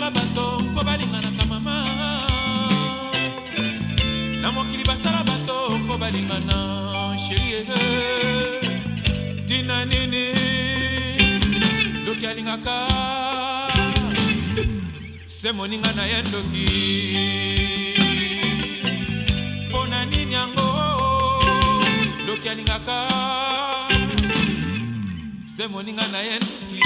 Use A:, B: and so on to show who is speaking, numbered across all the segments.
A: basala bato mpo balinganaka mama na mokili basala bato mpo balingana sheri eh, tina nini ndoki alingaka se moninga na ye ndoki mpo na nini yango ndoki alingaka se moninga na ye ndoki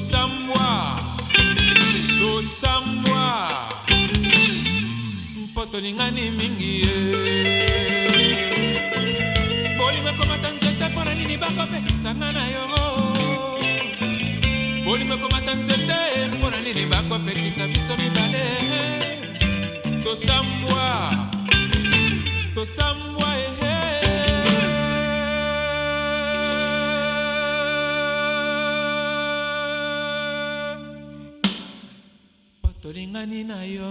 A: tosambwa tosambwa mpo tolingani mingi ye
B: eh.
A: bolingo ekomata nzete mpo na nini bakopekisanga na yo bolingo ekomata nzete mpo na nini bakopekisa biso mibale tosambwa tosambwa nani na yo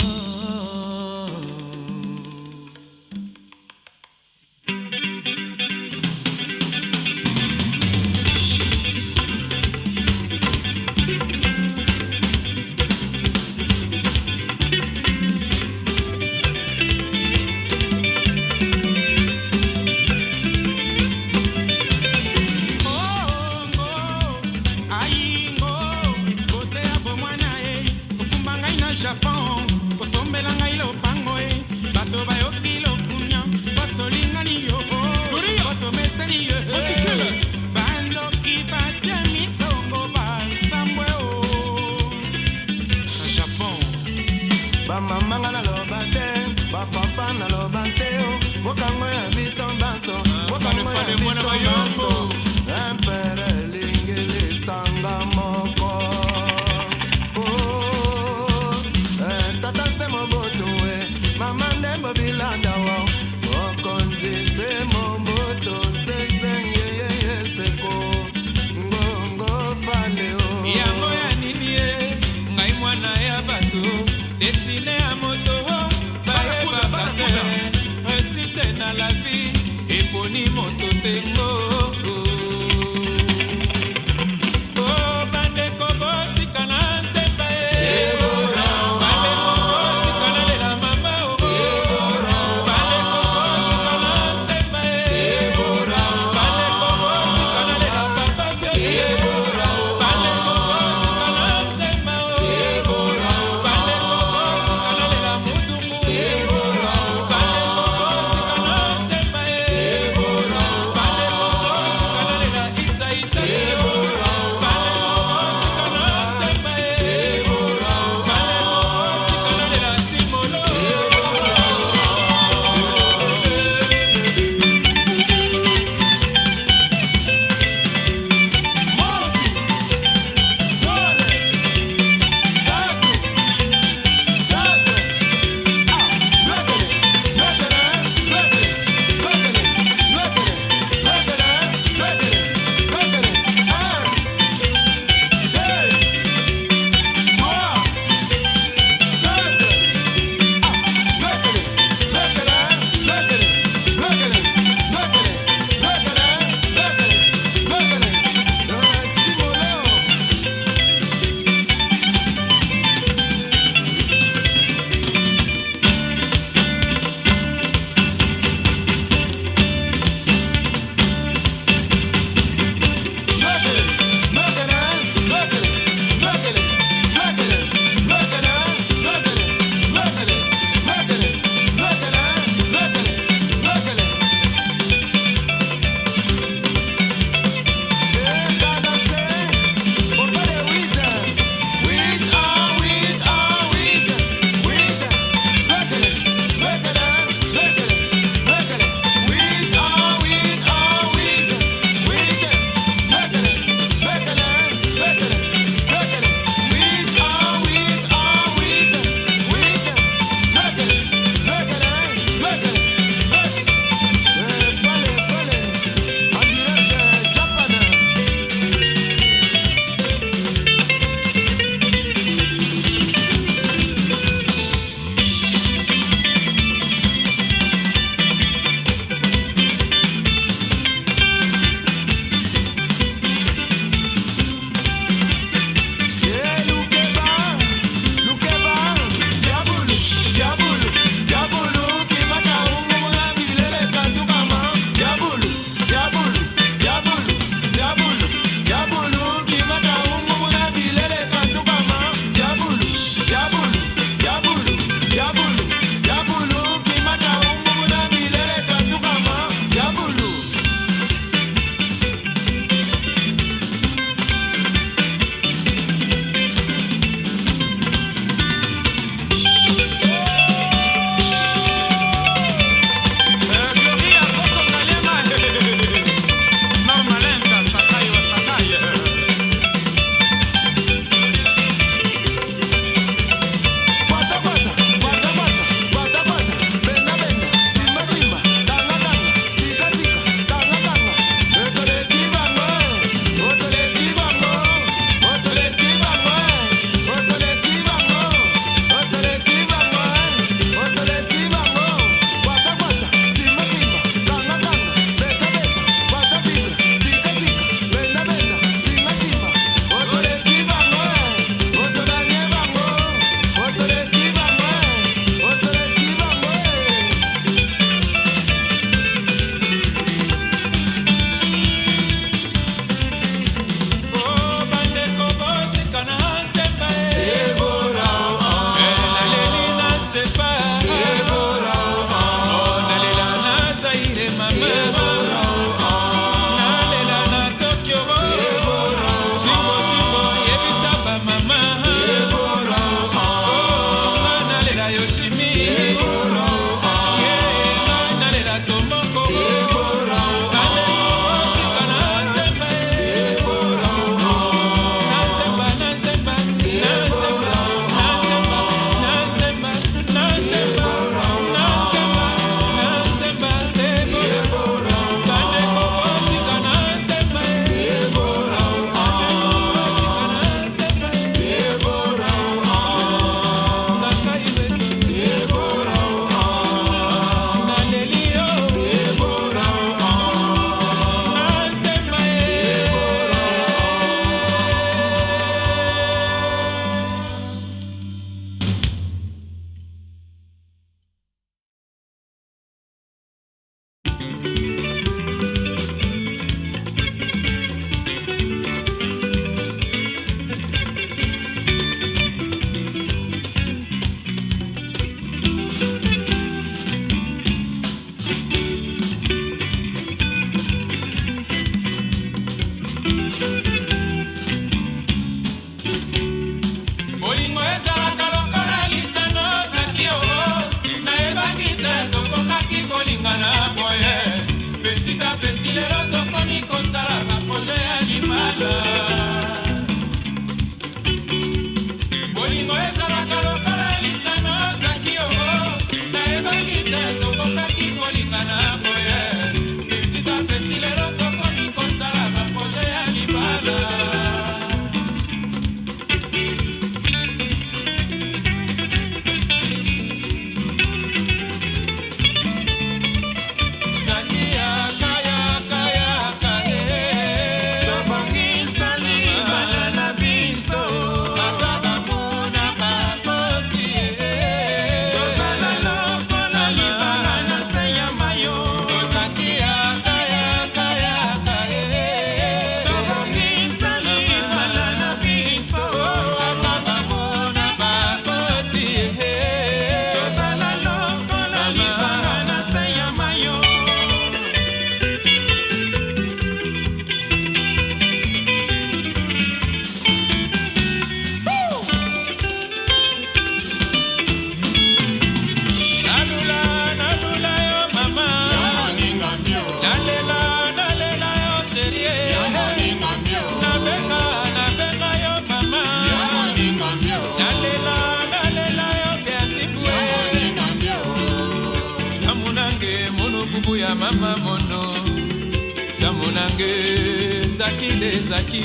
A: ezaki nde ezaki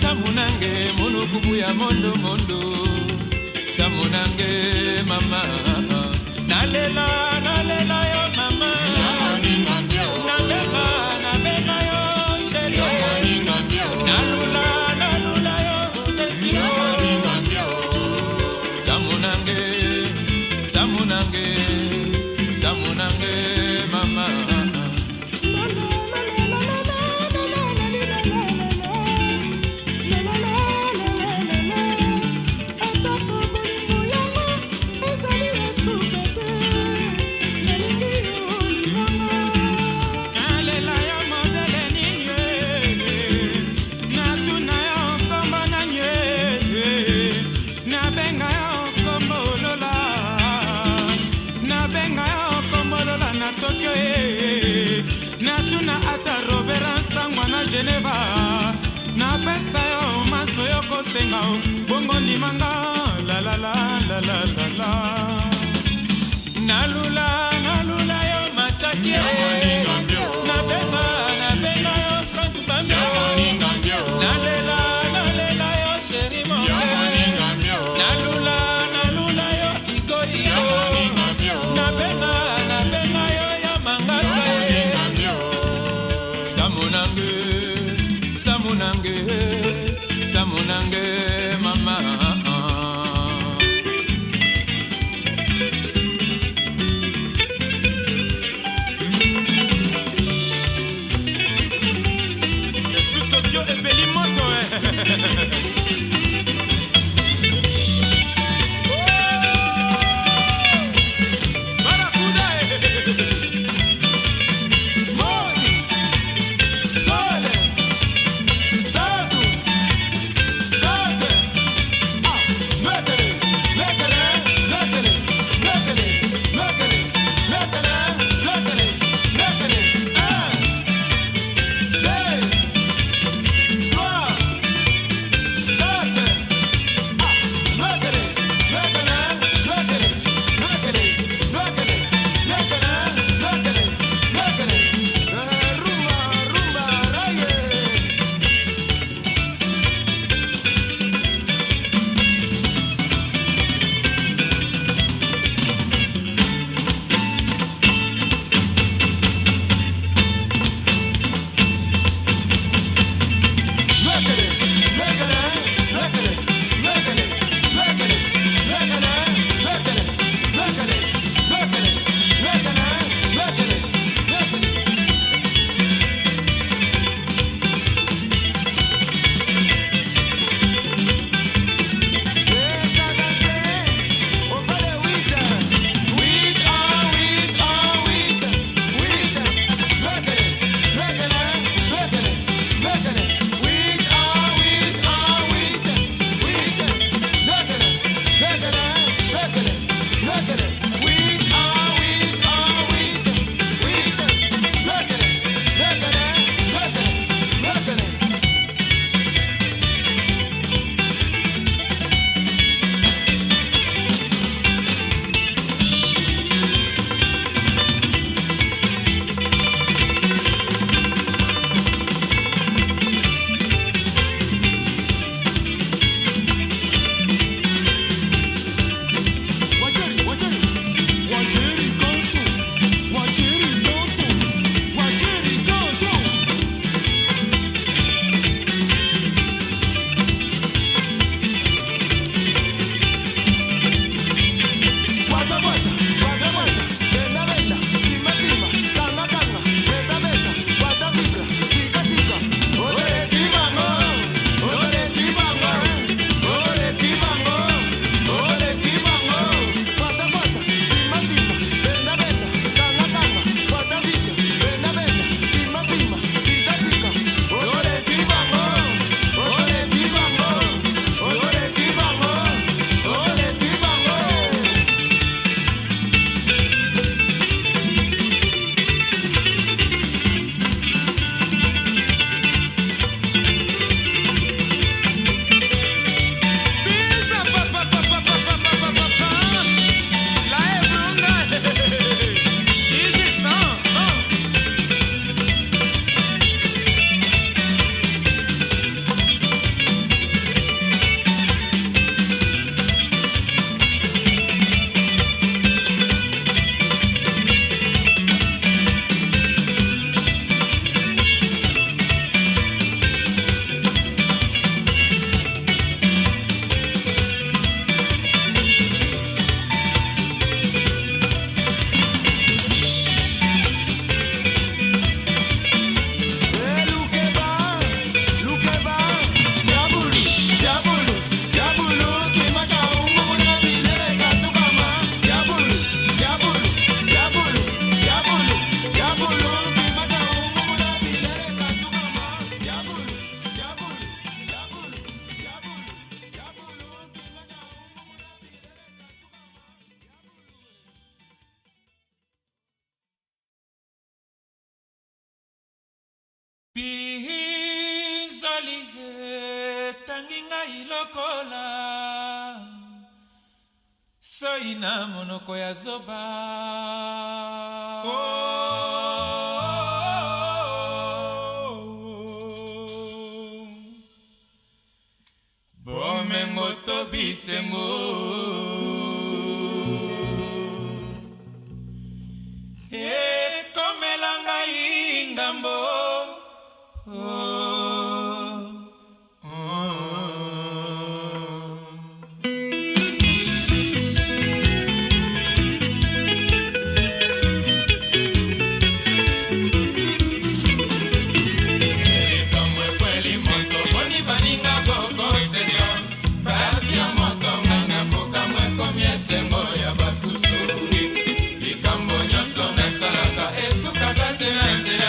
A: samunange monukubu ya mondo mondo samunange mama nalela nalela yo mama kosenga o bongo ndimanga lalalalalalala nalula nalula yo masaki As above. dancing, dancing.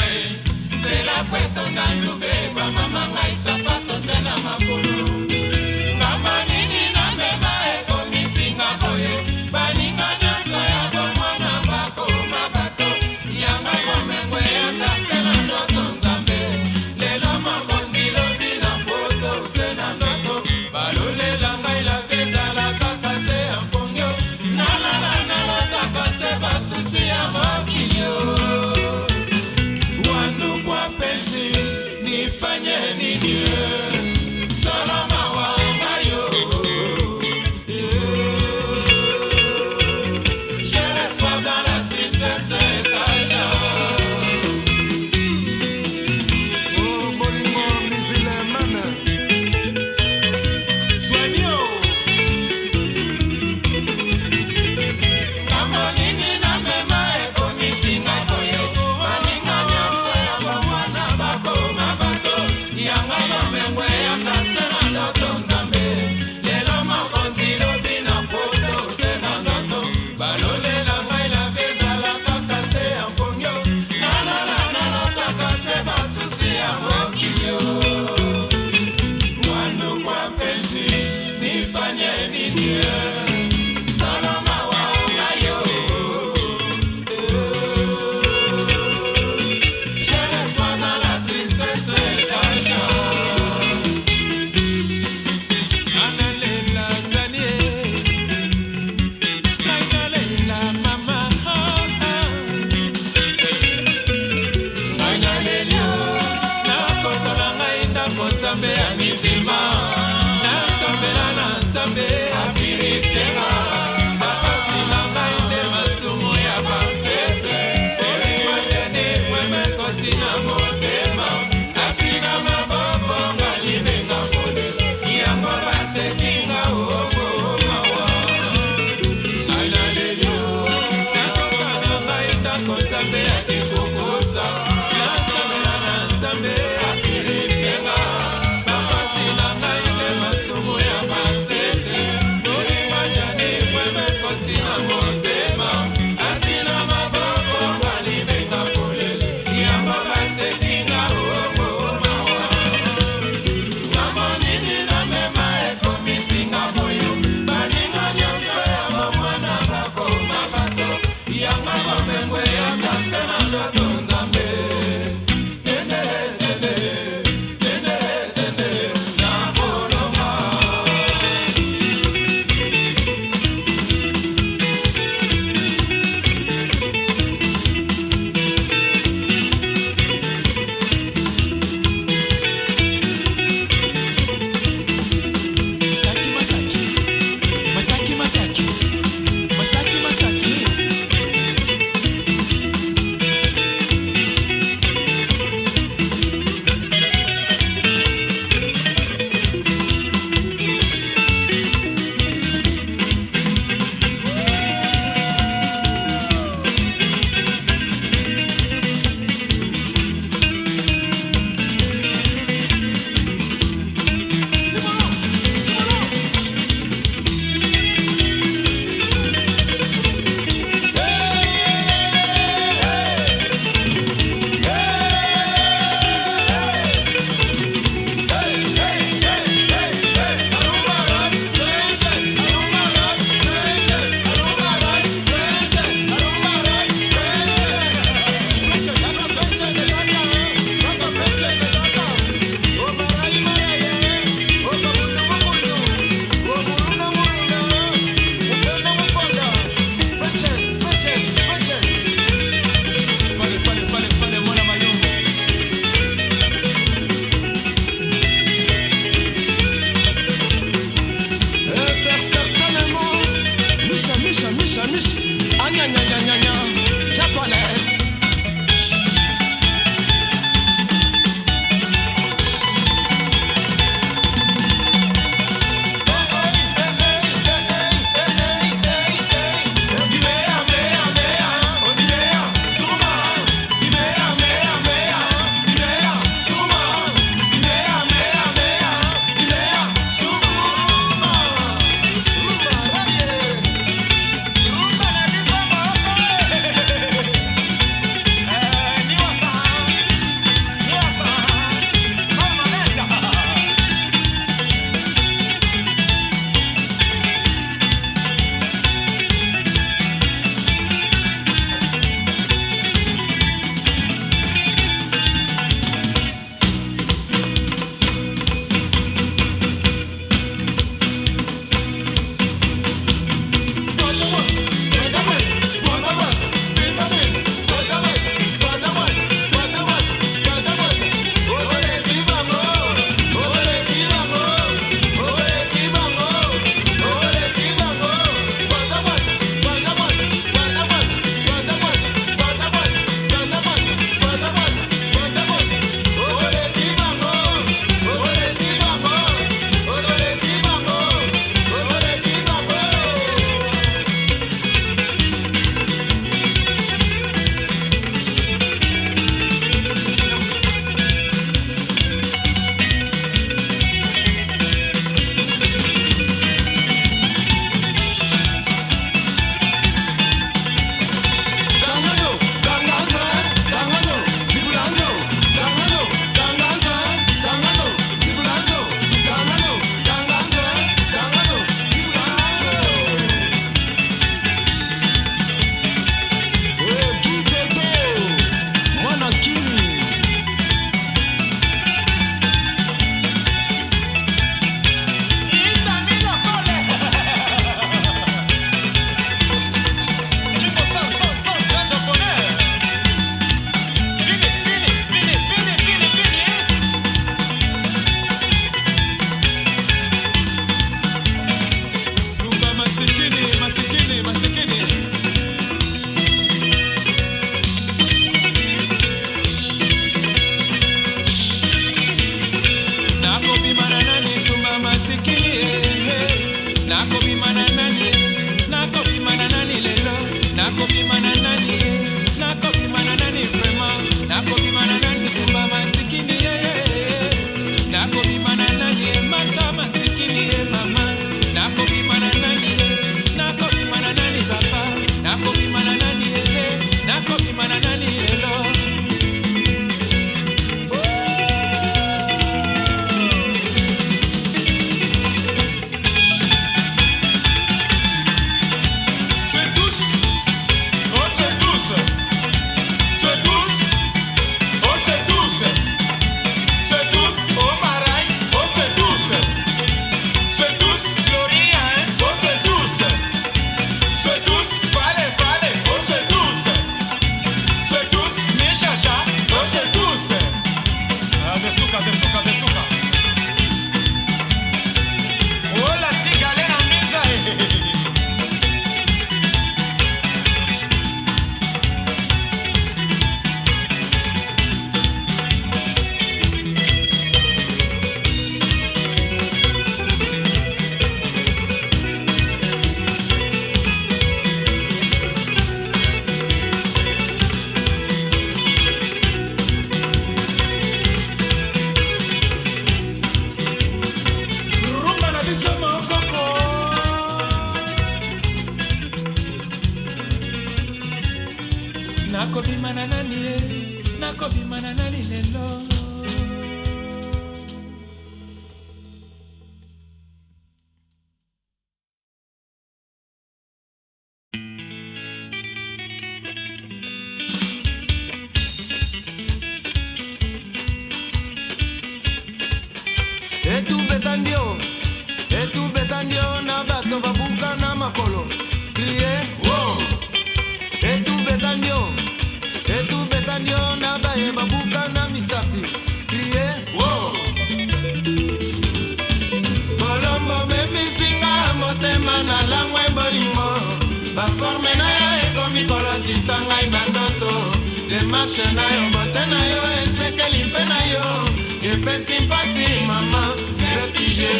A: merci mama vertige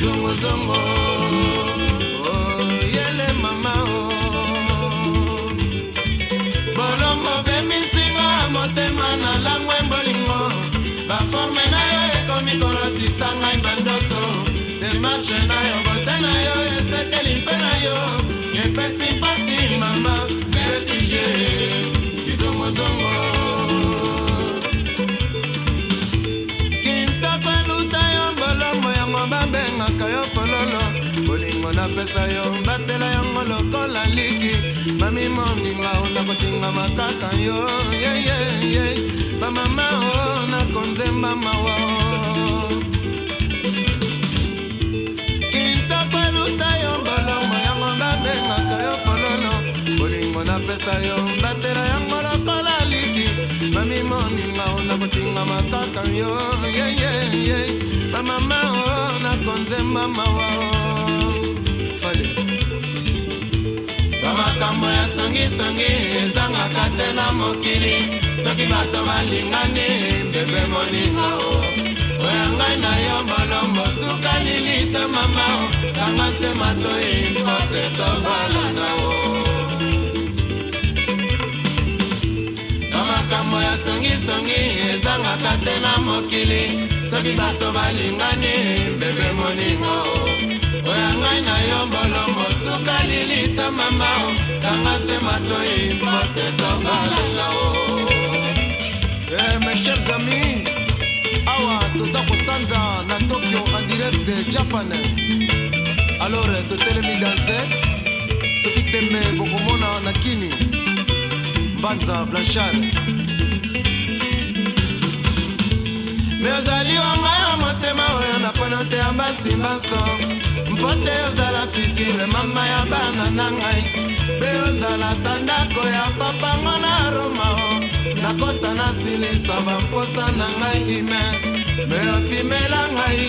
A: zongo oh yele mama oh bolongo bemisingo motema na langwe bolingo baforme na yo ekomi kolotisa ngai bandoto demarshe na yo bote na yo esekeli mpe na yo epesi mpasi mama vertige zongo zongo oyo napesa yo batela yango lokola liki mami moninga o nakotingama kaka yo yeyeye bamama o oh, nakonzemba mawa oh. kintoko eluta yo bolongo yango babengaka yo fololo bolingo napesa yo batela yango lokola liki mami moninga o nakotingama kaka yo yeyeye bamama o oh, nakonzemba mawa o ekole bamakambo ya sangisangi ezangaka te na mokili soki bato balingani bebe moninga o oyangai na yo bolombo sukali litamama o kanga nse matoi mpote tobalana o makambo ya songisongi ezangaka te na mokili soki bato balingani bebe moninga o oyangai na yo bolombo suka lilita mama o tanga se matoi e, mote tonga langa o eh, mes chers amis awa toza kosanza na tokyo en direct de japan alors totelemi danse soki tembe bokomona na kini mbanza blanchard me ozali wanga ya motema oyo napona te ya basimbaso mpo te ozala fitile mama ya bana na ngai mpe ozala ta ndako ya papango na roma o nakota nasilisa bamposa na ngai ime me opimela ngai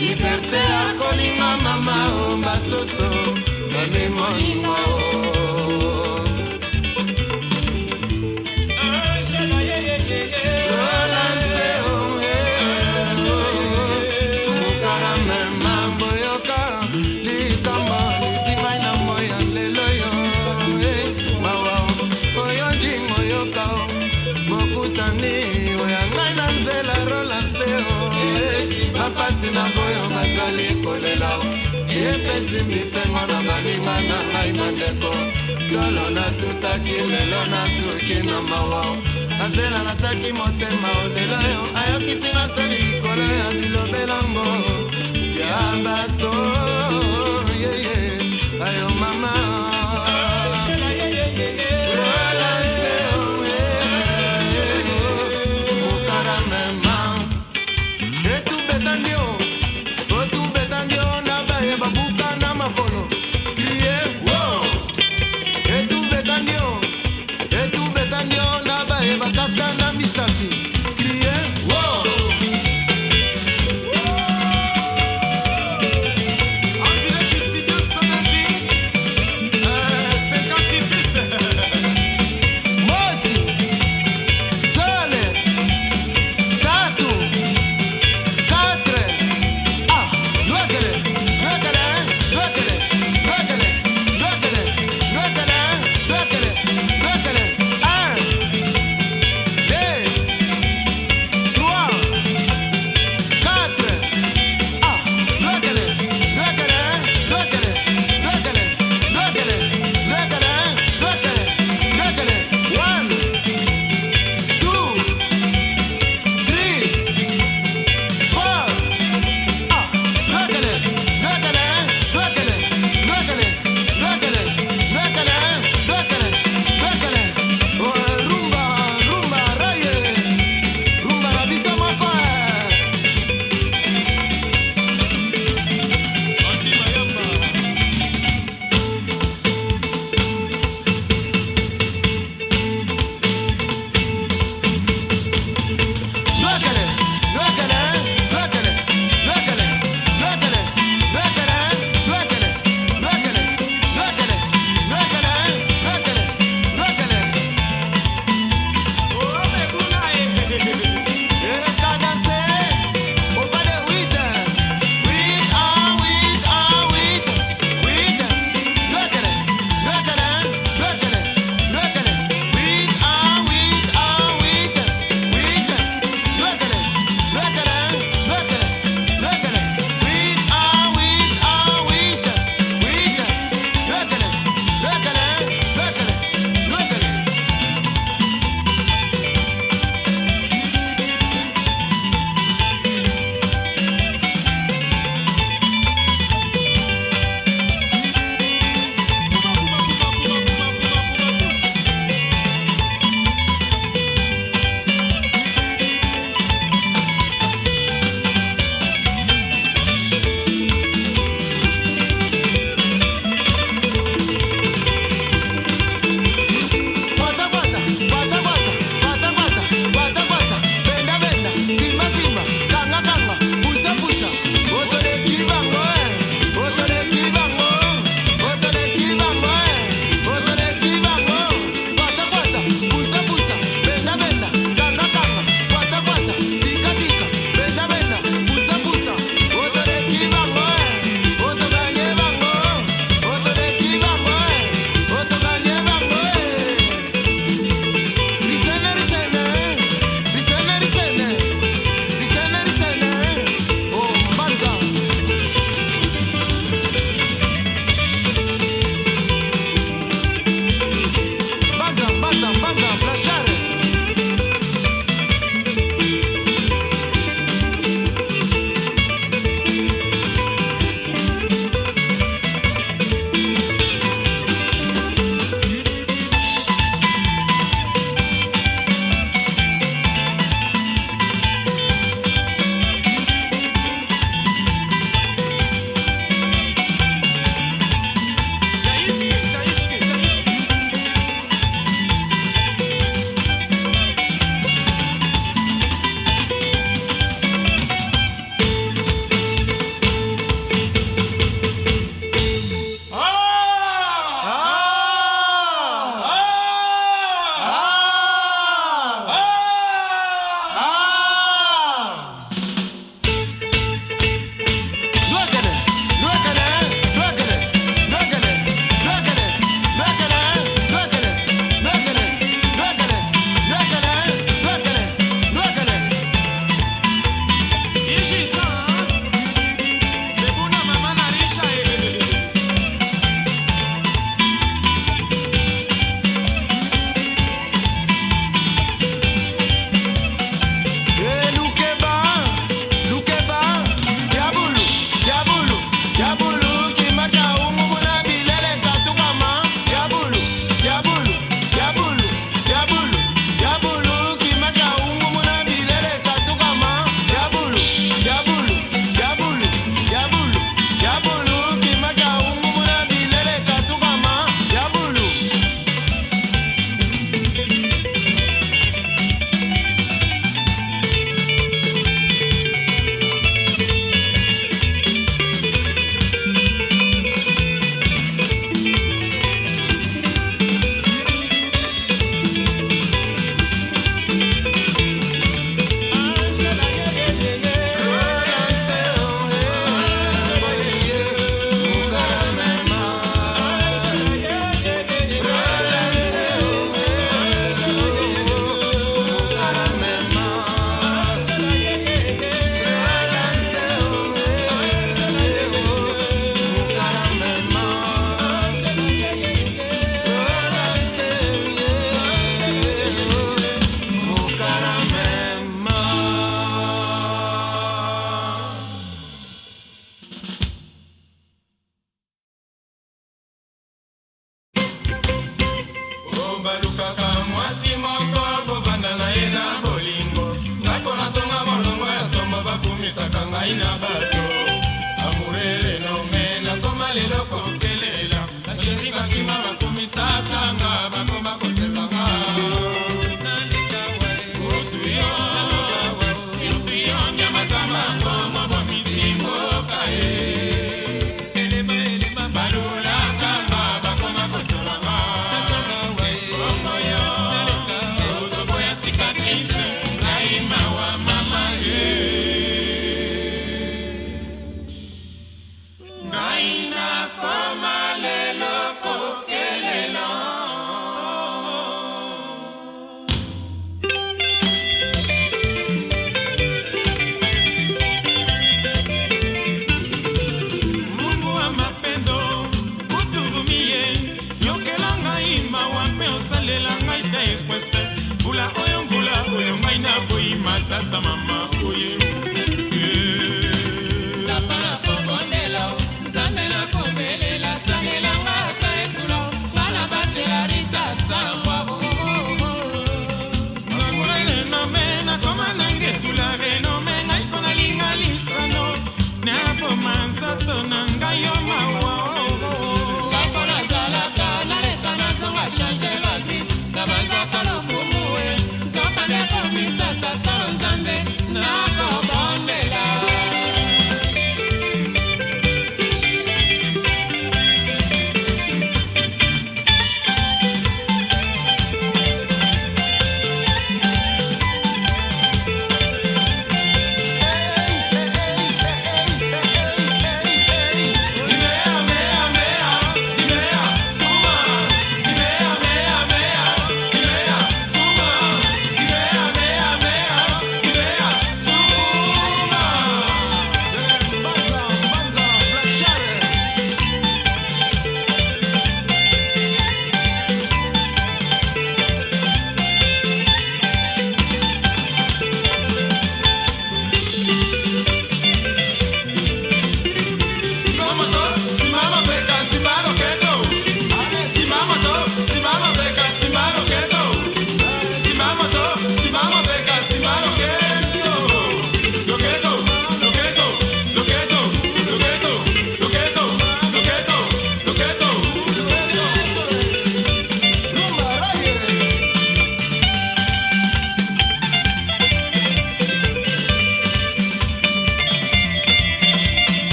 A: liberte ya kolinga mama o basusu memi molingo o oh. bisengo na banima na ngai mandeko tolo natutaki lelo nasuki na mawa azela nataki motema olelo yo ayokisi nasali likolo ya bilobelango ya
B: bato yeye yeah, yeah.